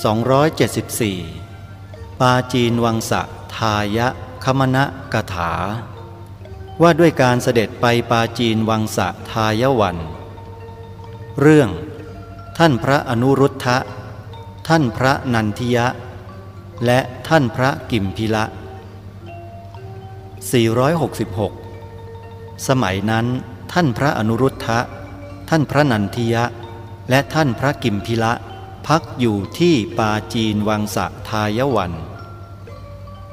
274 ปาจีนวังสะทายะคมณะกถา ว่าด้วยการเสด็จไปปาจีนวังสะทายวัน เรื่อง ท่านพระอนุรุทธะ ท่านพระนันทิยะ และท่านพระกิมพิละ 466 สมัยนั้นท่านพระอนุรุทธะ ท่านพระนันทิยะ และท่านพระกิมพิละ พักอยู่ที่ปาจีนวังสะทายวัน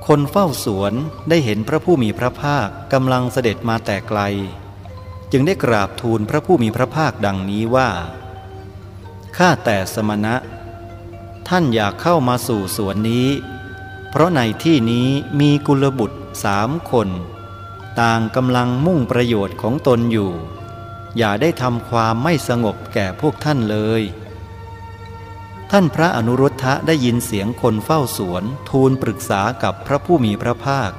คนเฝ้าสวนได้เห็นพระผู้มีพระภาคกำลังเสด็จมาแต่ไกล จึงได้กราบทูลพระผู้มีพระภาคดังนี้ว่าข้าแต่สมณะ ท่านอยากเข้ามาสู่สวนนี้ เพราะในที่นี้มีกุลบุตรสามคน ต่างกำลังมุ่งประโยชน์ของตนอยู่ อย่าได้ทำความไม่สงบแก่พวกท่านเลย ท่านพระอนุรุทธะได้ยินเสียงคนเฝ้าสวน ทูลปรึกษากับพระผู้มีพระภาค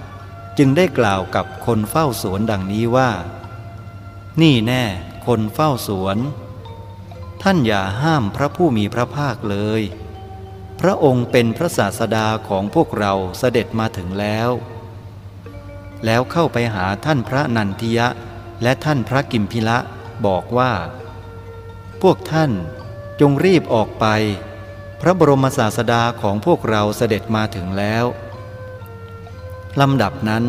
จึงได้กล่าวกับคนเฝ้าสวนดังนี้ว่า นี่แน่ คนเฝ้าสวน ท่านอย่าห้ามพระผู้มีพระภาคเลย พระองค์เป็นพระศาสดาของพวกเราเสด็จมาถึงแล้ว แล้วเข้าไปหาท่านพระนันทิยะ และท่านพระกิมพิละบอกว่า พวกท่านจงรีบออกไป พระบรมศาสดาของพวกเราเสด็จมาถึงแล้วลำดับนั้น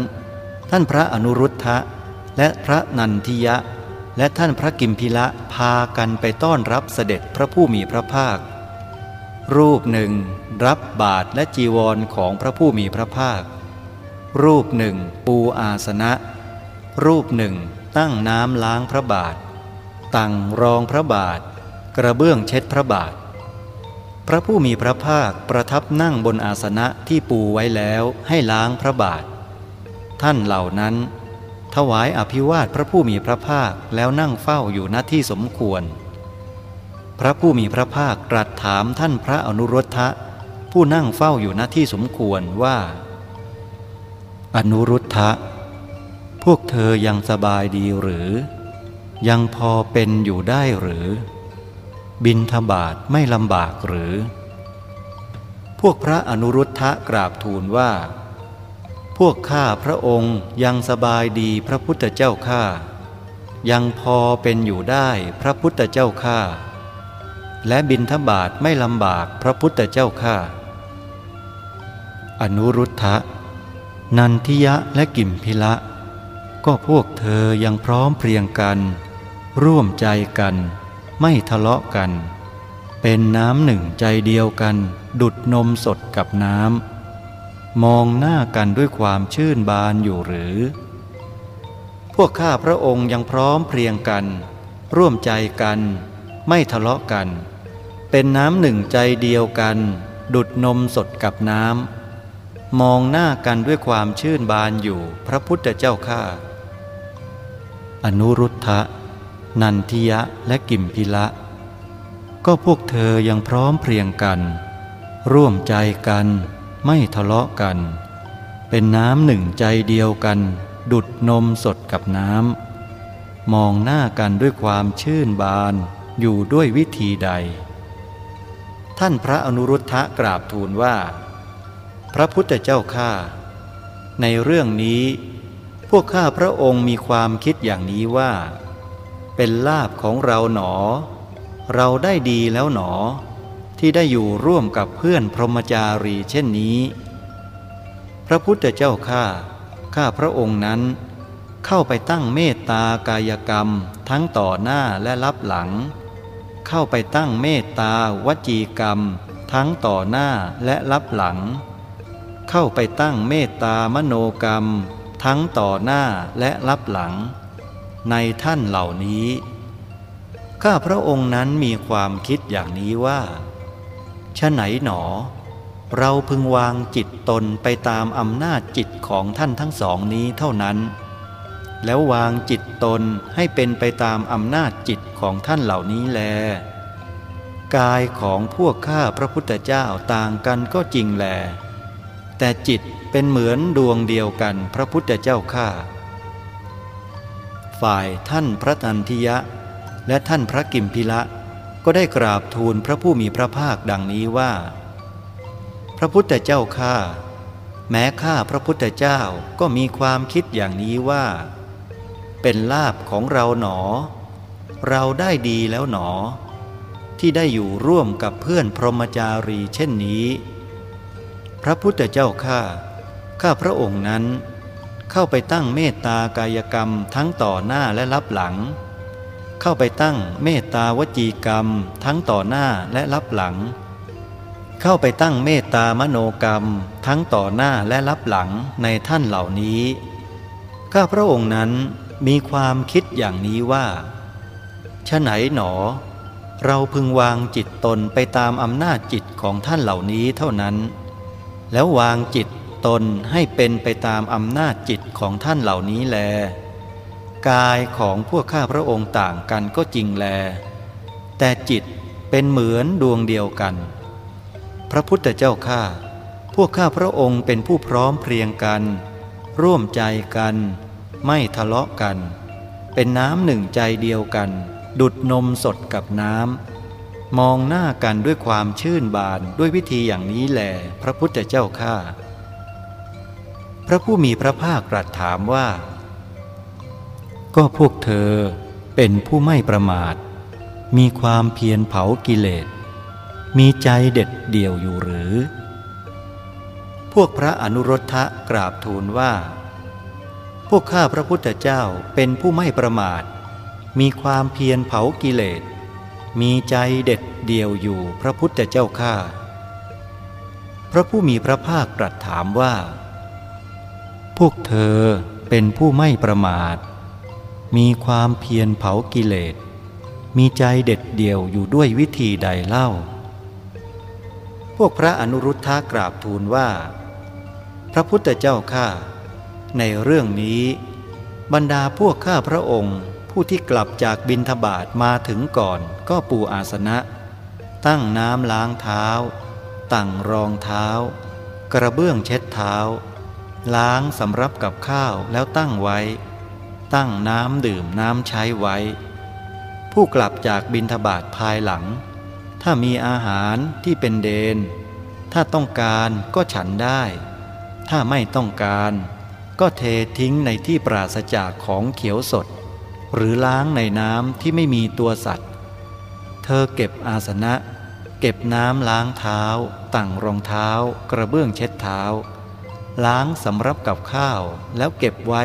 ท่านพระอนุรุทธะ และพระนันทิยะ และท่านพระกิมพิละพากันไปต้อนรับเสด็จพระผู้มีพระภาค รูปหนึ่ง รับบาทและจีวรของพระผู้มีพระภาค รูปหนึ่ง ปูอาสนะ รูปหนึ่ง ตั้งน้ำล้างพระบาท ตั้งรองพระบาท กระเบื้องเช็ดพระบาท พระผู้มีพระภาคประทับนั่งบนอาสนะที่ปูไว้แล้วให้ล้างพระบาท ท่านเหล่านั้น ถวายอภิวาทพระผู้มีพระภาคแล้วนั่งเฝ้าอยู่ณที่สมควร พระผู้มีพระภาคตรัสถามท่านพระอนุรุทธะ ผู้นั่งเฝ้าอยู่ณที่สมควรว่า อนุรุทธะ พวกเธอยังสบายดีหรือ ยังพอเป็นอยู่ได้หรือ บินทบาทไม่ลำบากหรือ พวกพระอนุรุทธะกราบทูลว่า พวกข้าพระองค์ยังสบายดีพระพุทธเจ้าข้ายังพอเป็นอยู่ได้พระพุทธเจ้าข้าและบินทบาทไม่ลำบากพระพุทธเจ้าข้าอนุรุทธะ นันทิยะและกิมพิละ ก็พวกเธอยังพร้อมเพรียงกัน ร่วมใจกัน ไม่ทะเลาะกัน เป็นน้ำหนึ่งใจเดียวกัน ดุดนมสดกับน้ำ มองหน้ากันด้วยความชื่นบานอยู่หรือ พวกข้าพระองค์ยังพร้อมเพรียงกัน ร่วมใจกัน ไม่ทะเลาะกัน เป็นน้ำหนึ่งใจเดียวกัน ดุดนมสดกับน้ำ มองหน้ากันด้วยความชื่นบานอยู่พระพุทธเจ้าข้าอนุรุทธะ นันทิยะและกิมพิละ ก็พวกเธอยังพร้อมเพรียงกัน ร่วมใจกัน ไม่ทะเลาะกัน เป็นน้ำหนึ่งใจเดียวกัน ดุดนมสดกับน้ำ มองหน้ากันด้วยความชื่นบานอยู่ด้วยวิธีใด ท่านพระอนุรุทธะกราบทูลว่า พระพุทธเจ้าข้าในเรื่องนี้ พวกข้าพระองค์มีความคิดอย่างนี้ว่า เป็นลาบของเราหนอ เราได้ดีแล้วหนอ ที่ได้อยู่ร่วมกับเพื่อนพรหมจารีเช่นนี้ พระพุทธเจ้าข้าข้าพระองค์นั้น เข้าไปตั้งเมตตากายกรรมทั้งต่อหน้าและรับหลัง เข้าไปตั้งเมตตาวจีกรรม ทั้งต่อหน้าและรับหลัง เข้าไปตั้งเมตตามโนกรรม ทั้งต่อหน้าและรับหลัง ในท่านเหล่านี้ ข้าพระองค์นั้นมีความคิดอย่างนี้ว่าชะไหนหนอ เราพึงวางจิตตนไปตามอำนาจจิตของท่านทั้งสองนี้เท่านั้น แล้ววางจิตตนให้เป็นไปตามอำนาจจิตของท่านเหล่านี้แล กายของพวกข้าพระพุทธเจ้าต่างกันก็จริงแล แต่จิตเป็นเหมือนดวงเดียวกันพระพุทธเจ้าข้า ฝ่ายท่านพระตันทิยะ และท่านพระกิมพิละ ก็ได้กราบทูลพระผู้มีพระภาคดังนี้ว่า พระพุทธเจ้าข้าแม้ข้าพระพุทธเจ้าก็มีความคิดอย่างนี้ว่า เป็นลาบของเราหนอ เราได้ดีแล้วหนอ ที่ได้อยู่ร่วมกับเพื่อนพรหมจารีเช่นนี้ พระพุทธเจ้าข้าข้าพระองค์นั้น เข้าไปตั้งเมตตากายกรรมทั้งต่อหน้าและรับหลัง เข้าไปตั้งเมตตาวจีกรรมทั้งต่อหน้าและรับหลัง เข้าไปตั้งเมตตามโนกรรมทั้งต่อหน้าและรับหลังในท่านเหล่านี้ข้าพระองค์นั้นมีความคิดอย่างนี้ว่าฉไหนหนอ เราพึงวางจิตตนไปตามอำนาจจิตของท่านเหล่านี้เท่านั้น แล้ววางจิต ตนให้เป็นไปตามอำนาจจิตของท่านเหล่านี้แล กายของพวกข้าพระองค์ต่างกันก็จริงแล แต่จิตเป็นเหมือนดวงเดียวกัน พระพุทธเจ้าข้าพวกข้าพระองค์เป็นผู้พร้อมเพรียงกัน ร่วมใจกัน ไม่ทะเลาะกัน เป็นน้ำหนึ่งใจเดียวกัน ดุดนมสดกับน้ำมองหน้ากันด้วยความชื่นบานด้วยวิธีอย่างนี้แหลพระพุทธเจ้าข้า พระผู้มีพระภาคตรัสถามว่า ก็พวกเธอเป็นผู้ไม่ประมาท มีความเพียรเผากิเลส มีใจเด็ดเดี่ยวอยู่หรือ พวกพระอนุรทะกราบทูลว่า พวกข้าพระพุทธเจ้าเป็นผู้ไม่ประมาท มีความเพียรเผากิเลส มีใจเด็ดเดี่ยวอยู่พระพุทธเจ้าข้าพระผู้มีพระภาคตรัสถามว่า พวกเธอเป็นผู้ไม่ประมาท มีความเพียรเผากิเลส มีใจเด็ดเดี่ยวอยู่ด้วยวิธีใดเล่า พวกพระอนุรุทธะกราบทูลว่า พระพุทธเจ้าข้าในเรื่องนี้ บรรดาพวกข้าพระองค์ ผู้ที่กลับจากบินทบาทมาถึงก่อนก็ปูอาสนะ ตั้งน้ำล้างเท้า ตั้งรองเท้า กระเบื้องเช็ดเท้า ล้างสำรับกับข้าวแล้วตั้งไว้ ตั้งน้ำดื่มน้ำใช้ไว้ ผู้กลับจากบินทบาทภายหลัง ถ้ามีอาหารที่เป็นเดน ถ้าต้องการก็ฉันได้ ถ้าไม่ต้องการ ก็เททิ้งในที่ปราศจากของเขียวสด หรือล้างในน้ำที่ไม่มีตัวสัตว์ เธอเก็บอาสนะ เก็บน้ำล้างเท้า ตั้งรองเท้ากระเบื้องเช็ดเท้า ล้างสำรับกับข้าวแล้วเก็บไว้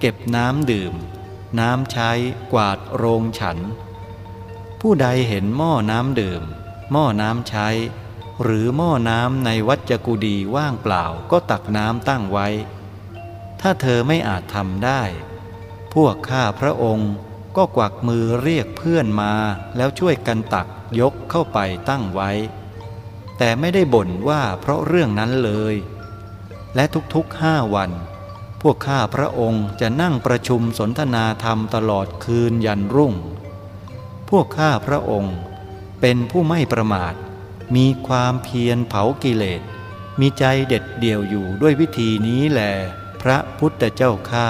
เก็บน้ำดื่ม น้ำใช้กวาดโรงฉัน ผู้ใดเห็นหม้อน้ำดื่ม หม้อน้ำใช้ หรือหม้อน้ำในวัจกุดีว่างเปล่าก็ตักน้ำตั้งไว้ ถ้าเธอไม่อาจทำได้ พวกข้าพระองค์ก็กวักมือเรียกเพื่อนมาแล้วช่วยกันตักยกเข้าไปตั้งไว้ แต่ไม่ได้บ่นว่าเพราะเรื่องนั้นเลย และทุกๆห้าวัน พวกข้าพระองค์จะนั่งประชุมสนทนาธรรมตลอดคืนยันรุ่ง พวกข้าพระองค์เป็นผู้ไม่ประมาท มีความเพียรเผากิเลส มีใจเด็ดเดี่ยวอยู่ด้วยวิธีนี้แหลพระพุทธเจ้าข้า